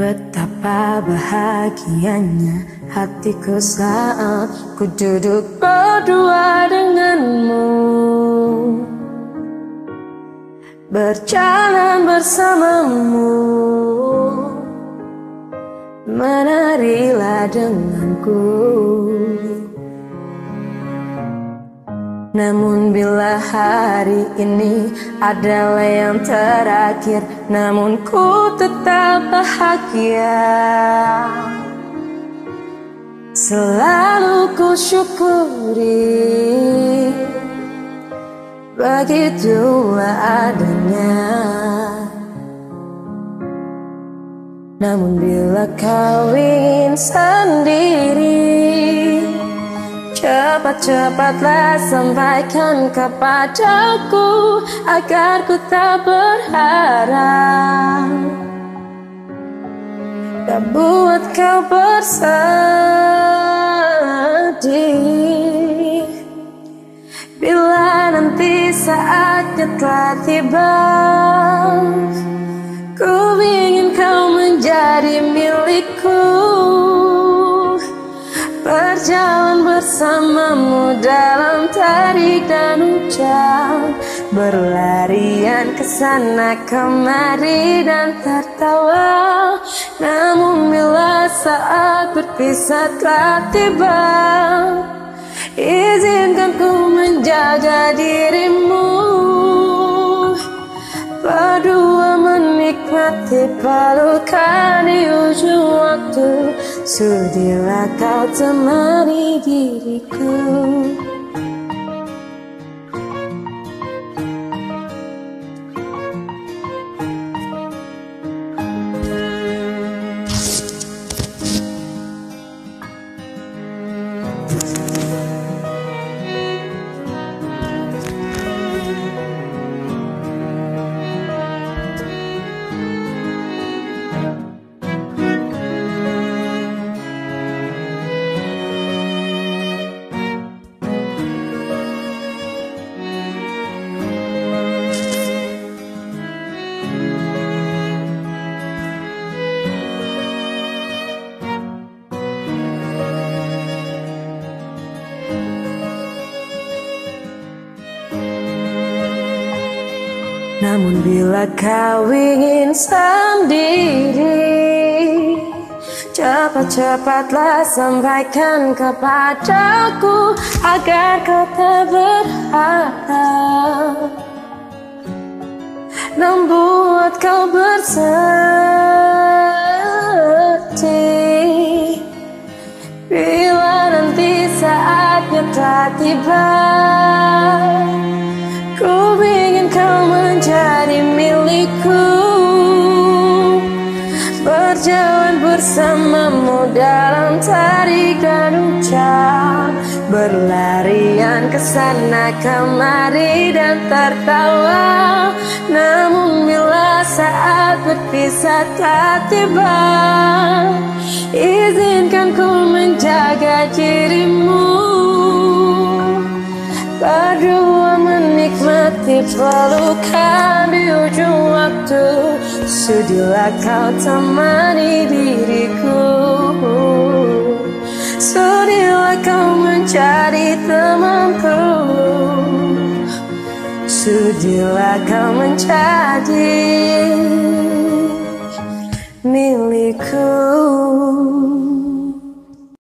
Betapa bahagianya hatiku saat ku duduk berdua denganmu. Berjalan bersamamu. Menarilah denganku Namun bila hari ini adalah yang terakhir Namun ku tetap bahagia. Selalu ku syukuri Begitulah adanya. Namun bila kau ingin sendiri Cepat-cepatlah sampaikan kepadaku Agar ku tak berharap. Tak buat kau bersedih. Bila nanti saatnya telah tiba Ku ingin kau menjadi milikku. Berjalan bersamamu dalam tarik dan ucap Berlarian ke sana kemari dan tertawa. Namun bila saat berpisah telah tiba Izinkan ku menjaga dirimu. Berdua menikmati pelukan di ujung waktu Sudilah kau temani diriku Namun bila kau ingin sendiri Cepat-cepatlah sampaikan kepadaku Agar kau tak berharap. Membuat kau bersedih. Bila nanti saatnya telah tiba bersamamu dalam tarik dan ucap. Berlarian ke sana kemari dan tertawa. Namun bila saat berpisah telah tiba Izinkan ku menjaga dirimu pelukan di ujung waktu. Sudilah kau temani diriku. Sudilah kau mencari temanku. Sudilah kau menjadi milikku